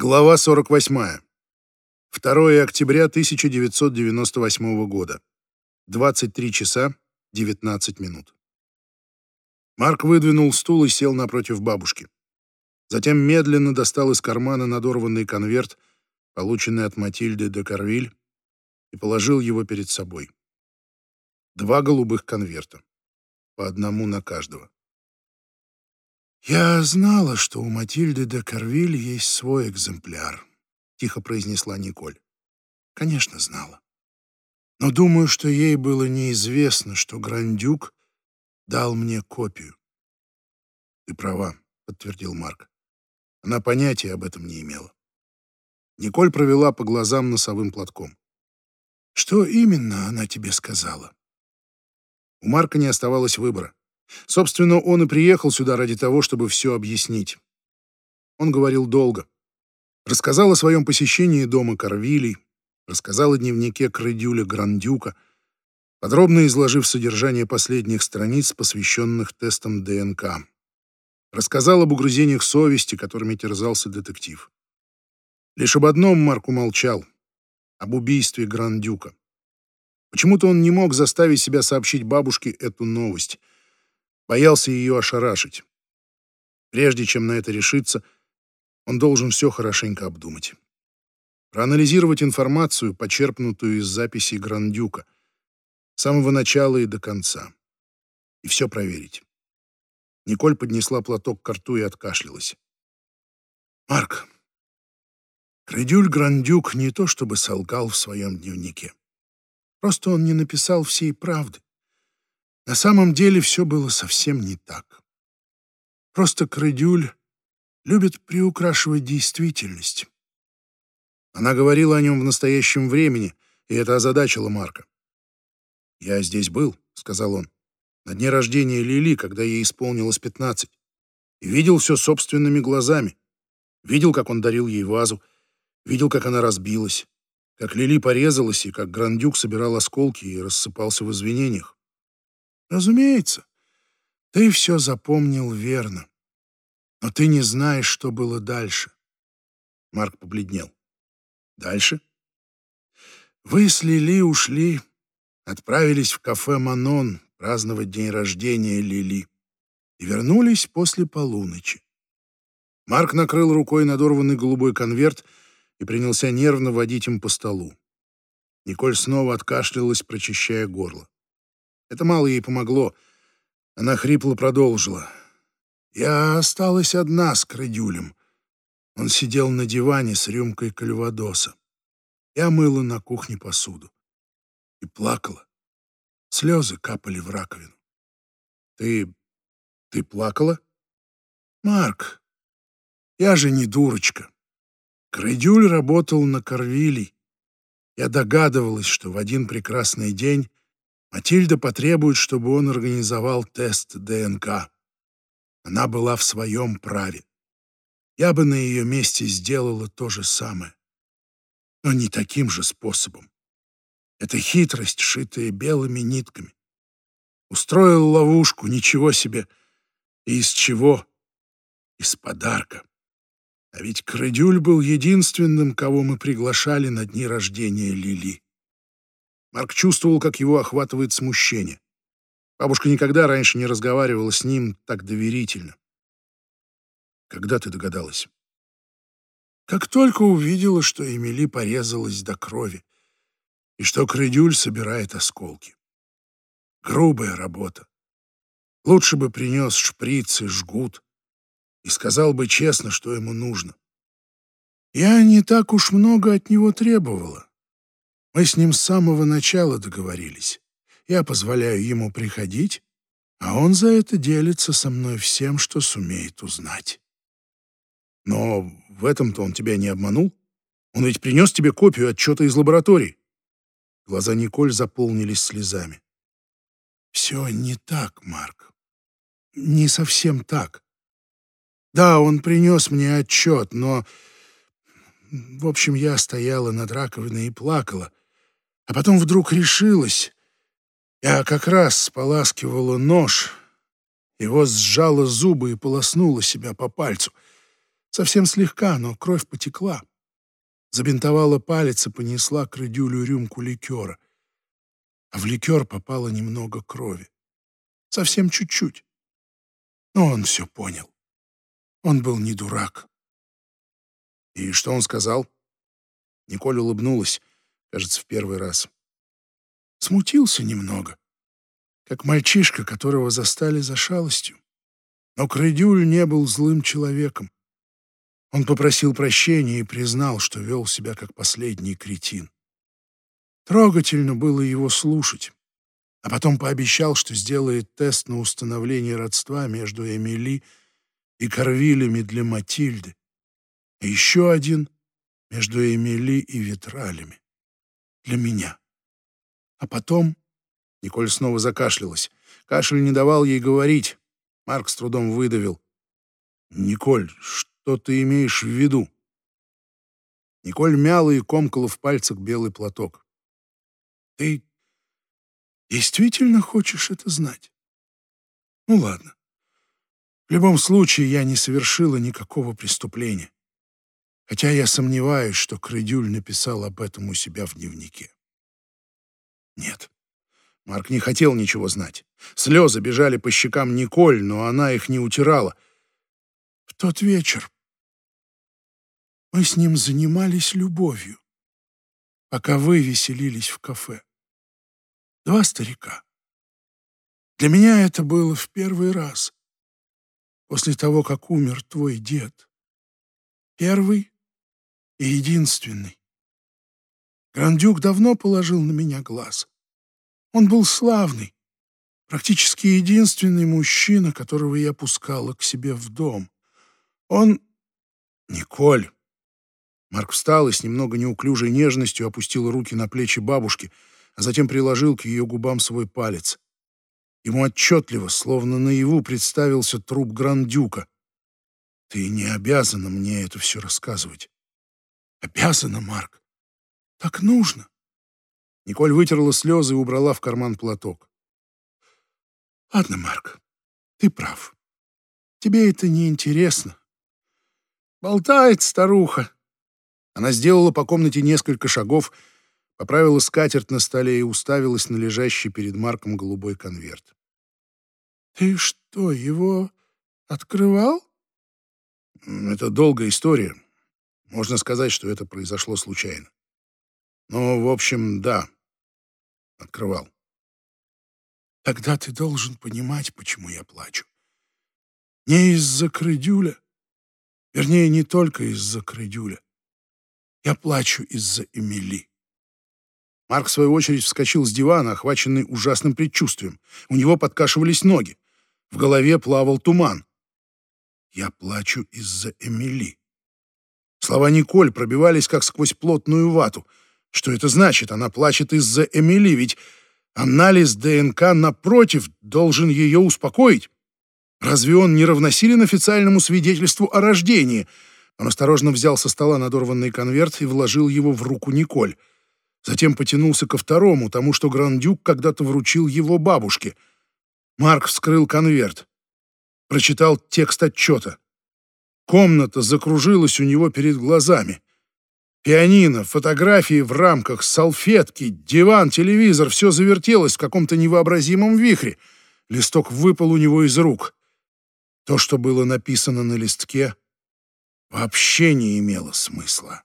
Глава 48. 2 октября 1998 года. 23 часа 19 минут. Марк выдвинул стул и сел напротив бабушки. Затем медленно достал из кармана надорванный конверт, полученный от Матильды де Карвиль, и положил его перед собой. Два голубых конверта. По одному на каждого. «Я знала, что у Матильды де Карвиль есть свой экземпляр», — тихо произнесла Николь. «Конечно, знала. Но думаю, что ей было неизвестно, что Грандюк дал мне копию». «Ты права», — подтвердил Марк. Она понятия об этом не имела. Николь провела по глазам носовым платком. «Что именно она тебе сказала?» У Марка не оставалось выбора. Собственно, он и приехал сюда ради того, чтобы все объяснить. Он говорил долго. Рассказал о своем посещении дома Корвилей, рассказал о дневнике Крыдюля Грандюка, подробно изложив содержание последних страниц, посвященных тестам ДНК. Рассказал об угрызениях совести, которыми терзался детектив. Лишь об одном Марк умолчал — об убийстве Грандюка. Почему-то он не мог заставить себя сообщить бабушке эту новость — боялся ее ошарашить. Прежде чем на это решиться, он должен все хорошенько обдумать. Проанализировать информацию, почерпнутую из записей Грандюка, с самого начала и до конца. И все проверить. Николь поднесла платок к рту и откашлялась. «Марк, Кредюль Грандюк не то чтобы солгал в своем дневнике. Просто он не написал всей правды. На самом деле все было совсем не так. Просто Крыдюль любит приукрашивать действительность. Она говорила о нем в настоящем времени, и это озадачило Марка. «Я здесь был», — сказал он, — «на дне рождения Лили, когда ей исполнилось пятнадцать, и видел все собственными глазами. Видел, как он дарил ей вазу, видел, как она разбилась, как Лили порезалась и как Грандюк собирал осколки и рассыпался в извинениях. Разумеется, ты все запомнил верно. Но ты не знаешь, что было дальше. Марк побледнел. Дальше? Вы с Лили ушли, отправились в кафе «Манон» праздновать день рождения Лили и вернулись после полуночи. Марк накрыл рукой надорванный голубой конверт и принялся нервно водить им по столу. Николь снова откашлялась, прочищая горло. Это мало ей помогло. Она хрипло продолжила. «Я осталась одна с Крыдюлем. Он сидел на диване с рюмкой кальвадоса. Я мыла на кухне посуду. И плакала. Слезы капали в раковину. «Ты... ты плакала?» «Марк, я же не дурочка. Крыдюль работал на Корвилей. Я догадывалась, что в один прекрасный день Матильда потребует, чтобы он организовал тест ДНК. Она была в своем праве. Я бы на ее месте сделала то же самое. Но не таким же способом. Это хитрость, шитая белыми нитками. Устроил ловушку, ничего себе. И из чего? Из подарка. А ведь Крыдюль был единственным, кого мы приглашали на дни рождения Лили. Марк чувствовал, как его охватывает смущение. Бабушка никогда раньше не разговаривала с ним так доверительно. Когда ты догадалась? Как только увидела, что Эмили порезалась до крови и что Крыдюль собирает осколки. Грубая работа. Лучше бы принес шприц и жгут и сказал бы честно, что ему нужно. Я не так уж много от него требовала. Мы с ним с самого начала договорились. Я позволяю ему приходить, а он за это делится со мной всем, что сумеет узнать. Но в этом-то он тебя не обманул? Он ведь принес тебе копию отчета из лаборатории. Глаза Николь заполнились слезами. Все не так, Марк. Не совсем так. Да, он принес мне отчет, но... В общем, я стояла над раковиной и плакала, а потом вдруг решилась. Я как раз споласкивала нож, его сжала зубы и полоснула себя по пальцу. Совсем слегка, но кровь потекла. Забинтовала палец и понесла к Редюлю рюмку ликера. А в ликер попало немного крови. Совсем чуть-чуть. Но он все понял. Он был не дурак. И что он сказал? Николь улыбнулась, кажется, в первый раз. Смутился немного, как мальчишка, которого застали за шалостью. Но Крыдюль не был злым человеком. Он попросил прощения и признал, что вел себя как последний кретин. Трогательно было его слушать, а потом пообещал, что сделает тест на установление родства между Эмили и Корвилями для Матильды, и еще один между Эмили и Витралями для меня. А потом... Николь снова закашлялась. Кашель не давал ей говорить. Марк с трудом выдавил. «Николь, что ты имеешь в виду?» Николь мяла и комкала в пальцах белый платок. «Ты действительно хочешь это знать? Ну ладно. В любом случае, я не совершила никакого преступления. Хотя я сомневаюсь, что Крыдюль написал об этом у себя в дневнике. Нет. Марк не хотел ничего знать. Слезы бежали по щекам Николь, но она их не утирала. В тот вечер мы с ним занимались любовью, пока вы веселились в кафе. Два старика. Для меня это было в первый раз, после того, как умер твой дед. Первый и единственный. Грандюк давно положил на меня глаз. Он был славный, практически единственный мужчина, которого я пускала к себе в дом. Он... Николь. Марк встал и с немного неуклюжей нежностью опустил руки на плечи бабушки, а затем приложил к ее губам свой палец. Ему отчетливо, словно наяву, представился труп Грандюка. Ты не обязана мне это все рассказывать. Обязана, Марк. Так нужно. Николь вытерла слезы и убрала в карман платок. Ладно, Марк, ты прав. Тебе это не интересно. Болтает старуха. Она сделала по комнате несколько шагов, поправила скатерть на столе и уставилась на лежащий перед Марком голубой конверт. «Ты что, его открывал?» «Это долгая история. Можно сказать, что это произошло случайно. Но, в общем, да, открывал. Тогда ты должен понимать, почему я плачу. Не из-за крыдюля. Вернее, не только из-за крыдюля. Я плачу из-за Эмили. Марк, в свою очередь, вскочил с дивана, охваченный ужасным предчувствием. У него подкашивались ноги. В голове плавал туман. Я плачу из-за Эмили. Слова Николь пробивались, как сквозь плотную вату — что это значит? Она плачет из-за Эмили, ведь анализ ДНК, напротив, должен ее успокоить. Разве он не равносилен официальному свидетельству о рождении? Он осторожно взял со стола надорванный конверт и вложил его в руку Николь. Затем потянулся ко второму, тому, что Грандюк когда-то вручил его бабушке. Марк вскрыл конверт. Прочитал текст отчета. Комната закружилась у него перед глазами. Пианино, фотографии в рамках, салфетки, диван, телевизор — все завертелось в каком-то невообразимом вихре. Листок выпал у него из рук. То, что было написано на листке, вообще не имело смысла.